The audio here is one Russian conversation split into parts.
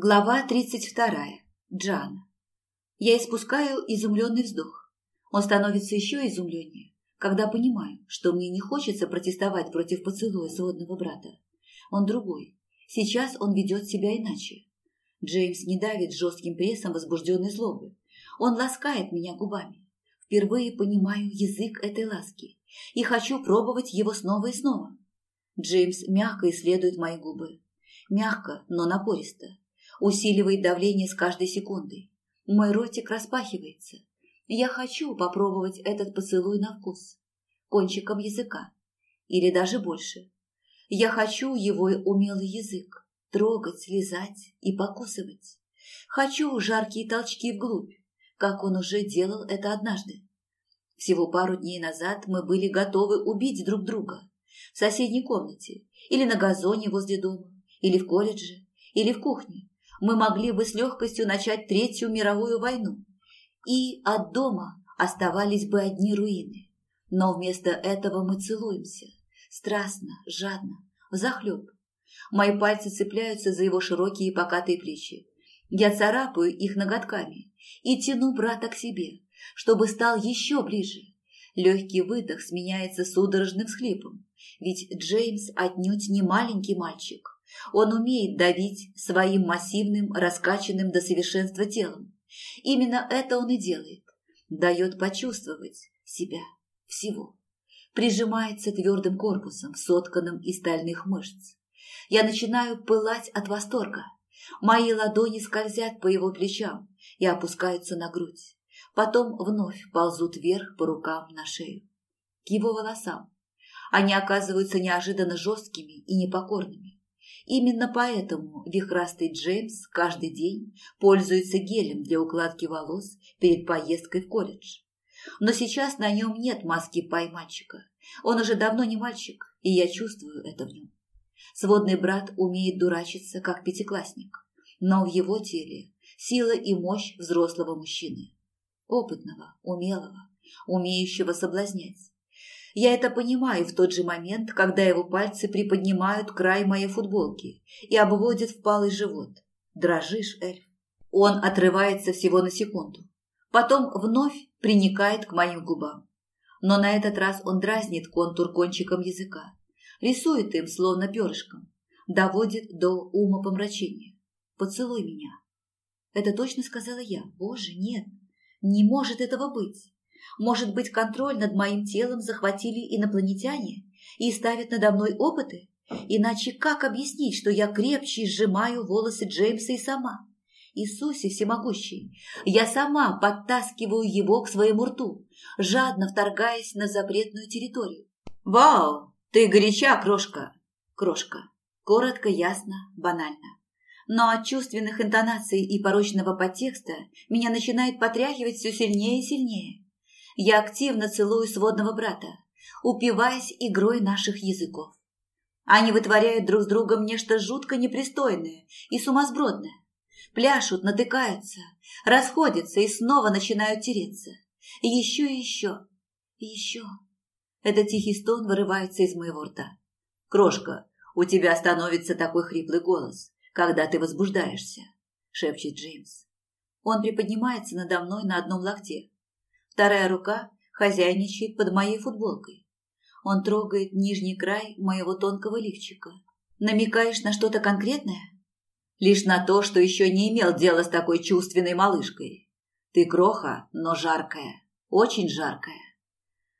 Глава 32. Джан. Я испускаю изумленный вздох. Он становится еще изумленнее, когда понимаю, что мне не хочется протестовать против поцелуя сводного брата. Он другой. Сейчас он ведет себя иначе. Джеймс не давит жестким прессом возбужденной злобы. Он ласкает меня губами. Впервые понимаю язык этой ласки и хочу пробовать его снова и снова. Джеймс мягко исследует мои губы. Мягко, но напористо усиливает давление с каждой секундой. Мой ротик распахивается. Я хочу попробовать этот поцелуй на вкус. Кончиком языка. Или даже больше. Я хочу его умелый язык. Трогать, лизать и покусывать. Хочу жаркие толчки вглубь, как он уже делал это однажды. Всего пару дней назад мы были готовы убить друг друга. В соседней комнате, или на газоне возле дома, или в колледже, или в кухне мы могли бы с легкостью начать Третью мировую войну. И от дома оставались бы одни руины. Но вместо этого мы целуемся. Страстно, жадно, взахлеб. Мои пальцы цепляются за его широкие покатые плечи. Я царапаю их ноготками и тяну брата к себе, чтобы стал еще ближе. Легкий выдох сменяется судорожным всхлипом, ведь Джеймс отнюдь не маленький мальчик. Он умеет давить своим массивным, раскачанным до совершенства телом. Именно это он и делает. Дает почувствовать себя всего. Прижимается твердым корпусом, сотканным из стальных мышц. Я начинаю пылать от восторга. Мои ладони скользят по его плечам и опускаются на грудь. Потом вновь ползут вверх по рукам на шею. К его волосам. Они оказываются неожиданно жесткими и непокорными. Именно поэтому вихрастый Джеймс каждый день пользуется гелем для укладки волос перед поездкой в колледж. Но сейчас на нем нет маски поймальчика. Он уже давно не мальчик, и я чувствую это в нем. Сводный брат умеет дурачиться, как пятиклассник, но в его теле сила и мощь взрослого мужчины. Опытного, умелого, умеющего соблазнять я это понимаю в тот же момент, когда его пальцы приподнимают край моей футболки и обводят впалый живот. Дрожишь, эльф. Он отрывается всего на секунду. Потом вновь приникает к моим губам. Но на этот раз он дразнит контур кончиком языка. Рисует им, словно перышком. Доводит до ума помрачения. «Поцелуй меня». Это точно сказала я. Боже, нет, не может этого быть. Может быть, контроль над моим телом захватили инопланетяне и ставят надо мной опыты? Иначе как объяснить, что я крепче сжимаю волосы Джеймса и сама? Иисусе всемогущий, я сама подтаскиваю его к своему рту, жадно вторгаясь на запретную территорию. «Вау! Ты горяча, крошка!» «Крошка». Коротко, ясно, банально. Но от чувственных интонаций и порочного подтекста меня начинает потряхивать все сильнее и сильнее. Я активно целую сводного брата, упиваясь игрой наших языков. Они вытворяют друг с другом нечто жутко непристойное и сумасбродное. Пляшут, натыкаются, расходятся и снова начинают тереться. Еще и еще. Еще. Этот тихий стон вырывается из моего рта. «Крошка, у тебя становится такой хриплый голос, когда ты возбуждаешься», — шепчет Джеймс. Он приподнимается надо мной на одном локте, Вторая рука хозяйничает под моей футболкой. Он трогает нижний край моего тонкого лифчика. Намекаешь на что-то конкретное? Лишь на то, что еще не имел дела с такой чувственной малышкой. Ты кроха, но жаркая. Очень жаркая.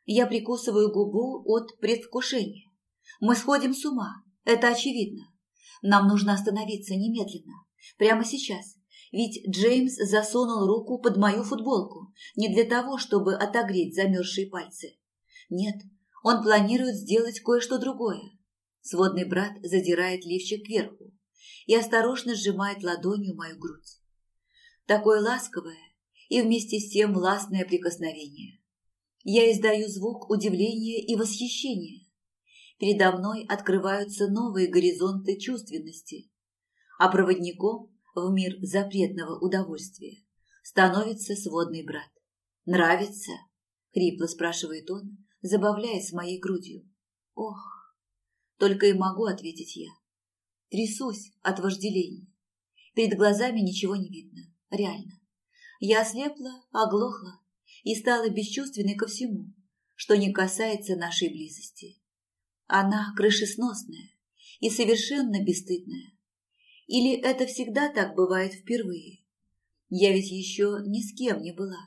Я прикусываю губу от предвкушения. Мы сходим с ума. Это очевидно. Нам нужно остановиться немедленно. Прямо сейчас. Ведь Джеймс засунул руку под мою футболку не для того, чтобы отогреть замерзшие пальцы. Нет, он планирует сделать кое-что другое. Сводный брат задирает лифчик кверху и осторожно сжимает ладонью мою грудь. Такое ласковое и вместе с тем властное прикосновение. Я издаю звук удивления и восхищения. Передо мной открываются новые горизонты чувственности, а проводником в мир запретного удовольствия, становится сводный брат. «Нравится?» – хрипло спрашивает он, забавляясь моей грудью. «Ох!» – только и могу ответить я. Трясусь от вожделения. Перед глазами ничего не видно. Реально. Я ослепла, оглохла и стала бесчувственной ко всему, что не касается нашей близости. Она крышесносная и совершенно бесстыдная. Или это всегда так бывает впервые? Я ведь еще ни с кем не была.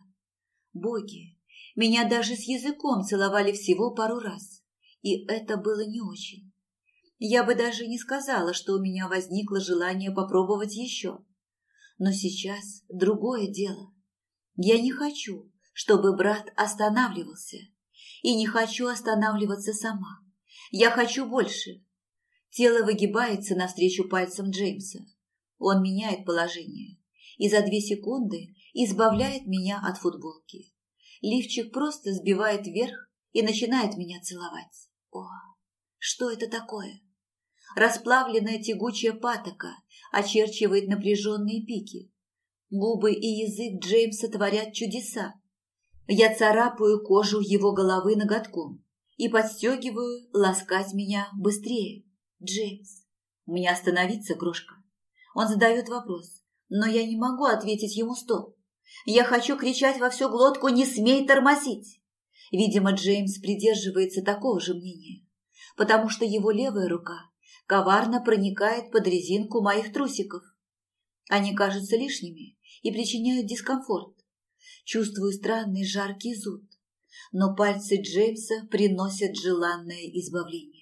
Боги, меня даже с языком целовали всего пару раз, и это было не очень. Я бы даже не сказала, что у меня возникло желание попробовать еще. Но сейчас другое дело. Я не хочу, чтобы брат останавливался, и не хочу останавливаться сама. Я хочу больше, Тело выгибается навстречу пальцам Джеймса. Он меняет положение и за две секунды избавляет меня от футболки. Лифчик просто сбивает вверх и начинает меня целовать. О, что это такое? Расплавленная тягучая патока очерчивает напряженные пики. Губы и язык Джеймса творят чудеса. Я царапаю кожу его головы ноготком и подстегиваю ласкать меня быстрее. Джеймс, мне остановиться, крошка. Он задает вопрос, но я не могу ответить ему стоп. Я хочу кричать во всю глотку «Не смей тормозить!» Видимо, Джеймс придерживается такого же мнения, потому что его левая рука коварно проникает под резинку моих трусиков. Они кажутся лишними и причиняют дискомфорт. Чувствую странный жаркий зуд, но пальцы Джеймса приносят желанное избавление.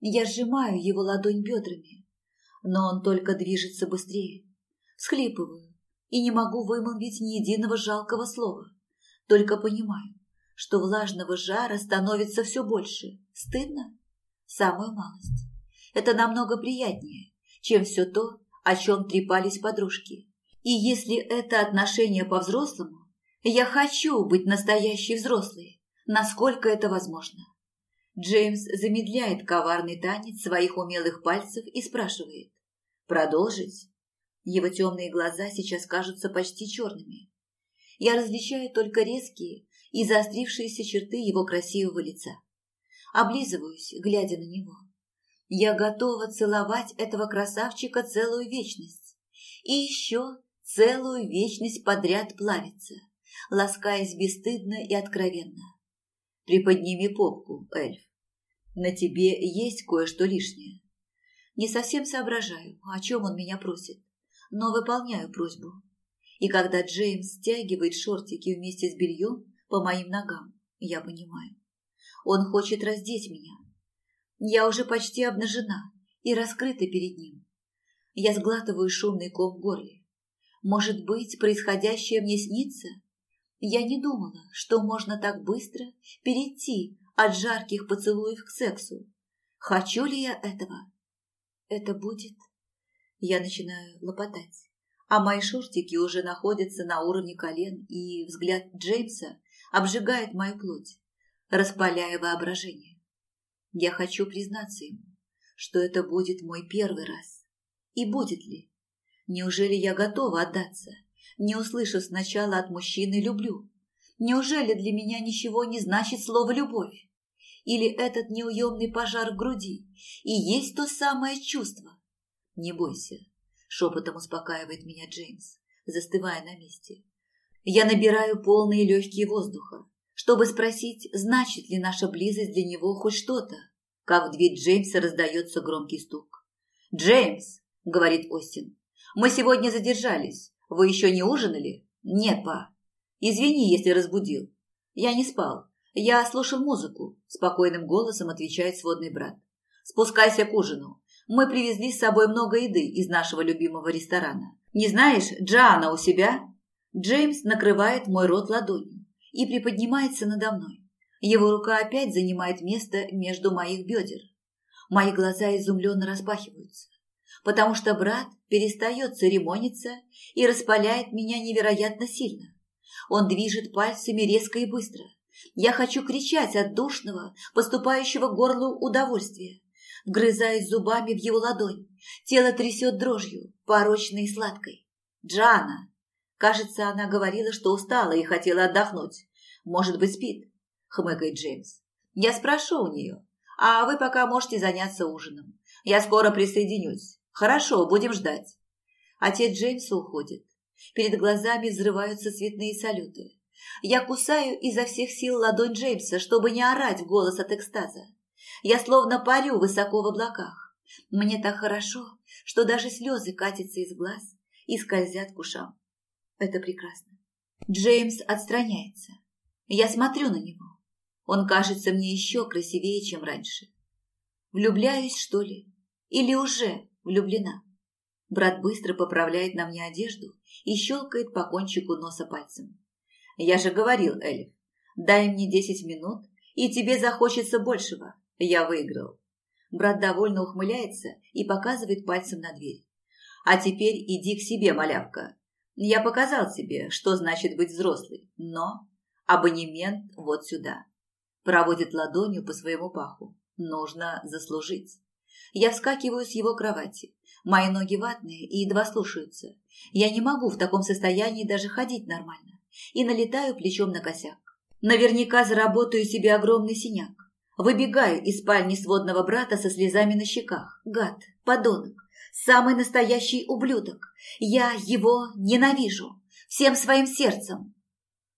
Я сжимаю его ладонь бедрами, но он только движется быстрее. Схлипываю и не могу вымолвить ни единого жалкого слова. Только понимаю, что влажного жара становится все больше. Стыдно? Самую малость. Это намного приятнее, чем все то, о чем трепались подружки. И если это отношение по-взрослому, я хочу быть настоящей взрослой, насколько это возможно. Джеймс замедляет коварный танец своих умелых пальцев и спрашивает. «Продолжить?» Его темные глаза сейчас кажутся почти черными. Я различаю только резкие и заострившиеся черты его красивого лица. Облизываюсь, глядя на него. Я готова целовать этого красавчика целую вечность. И еще целую вечность подряд плавиться, ласкаясь бесстыдно и откровенно. Приподними попку, эльф. На тебе есть кое-что лишнее. Не совсем соображаю, о чем он меня просит, но выполняю просьбу. И когда Джеймс стягивает шортики вместе с бельем по моим ногам, я понимаю. Он хочет раздеть меня. Я уже почти обнажена и раскрыта перед ним. Я сглатываю шумный ком в горле. Может быть, происходящее мне снится? Я не думала, что можно так быстро перейти от жарких поцелуев к сексу. Хочу ли я этого? Это будет... Я начинаю лопотать, а мои шортики уже находятся на уровне колен, и взгляд Джеймса обжигает мою плоть, распаляя воображение. Я хочу признаться ему, что это будет мой первый раз. И будет ли? Неужели я готова отдаться? не услышав сначала от мужчины «люблю». Неужели для меня ничего не значит слово «любовь»? Или этот неуемный пожар в груди и есть то самое чувство? «Не бойся», — шепотом успокаивает меня Джеймс, застывая на месте. Я набираю полные легкие воздуха, чтобы спросить, значит ли наша близость для него хоть что-то, как в дверь Джеймса раздается громкий стук. «Джеймс!» — говорит Остин. «Мы сегодня задержались. Вы еще не ужинали? Нет, па. Извини, если разбудил. Я не спал. Я слушал музыку, спокойным голосом отвечает сводный брат. Спускайся к ужину. Мы привезли с собой много еды из нашего любимого ресторана. Не знаешь, Джана у себя? Джеймс накрывает мой рот ладонью и приподнимается надо мной. Его рука опять занимает место между моих бедер. Мои глаза изумленно распахиваются, потому что брат перестает церемониться и распаляет меня невероятно сильно. Он движет пальцами резко и быстро. Я хочу кричать от душного, поступающего к горлу удовольствия. Грызаясь зубами в его ладонь, тело трясет дрожью, порочной и сладкой. «Джана!» Кажется, она говорила, что устала и хотела отдохнуть. «Может быть, спит?» – хмыкает Джеймс. «Я спрошу у нее. А вы пока можете заняться ужином. Я скоро присоединюсь. «Хорошо, будем ждать». Отец Джеймса уходит. Перед глазами взрываются цветные салюты. Я кусаю изо всех сил ладонь Джеймса, чтобы не орать в голос от экстаза. Я словно парю высоко в облаках. Мне так хорошо, что даже слезы катятся из глаз и скользят к ушам. Это прекрасно. Джеймс отстраняется. Я смотрю на него. Он кажется мне еще красивее, чем раньше. Влюбляюсь, что ли? Или уже влюблена. Брат быстро поправляет на мне одежду и щелкает по кончику носа пальцем. Я же говорил, Эльф, дай мне десять минут, и тебе захочется большего. Я выиграл. Брат довольно ухмыляется и показывает пальцем на дверь. А теперь иди к себе, малявка. Я показал тебе, что значит быть взрослой, но абонемент вот сюда. Проводит ладонью по своему паху. Нужно заслужить. Я вскакиваю с его кровати. Мои ноги ватные и едва слушаются. Я не могу в таком состоянии даже ходить нормально. И налетаю плечом на косяк. Наверняка заработаю себе огромный синяк. Выбегаю из спальни сводного брата со слезами на щеках. Гад, подонок, самый настоящий ублюдок. Я его ненавижу. Всем своим сердцем.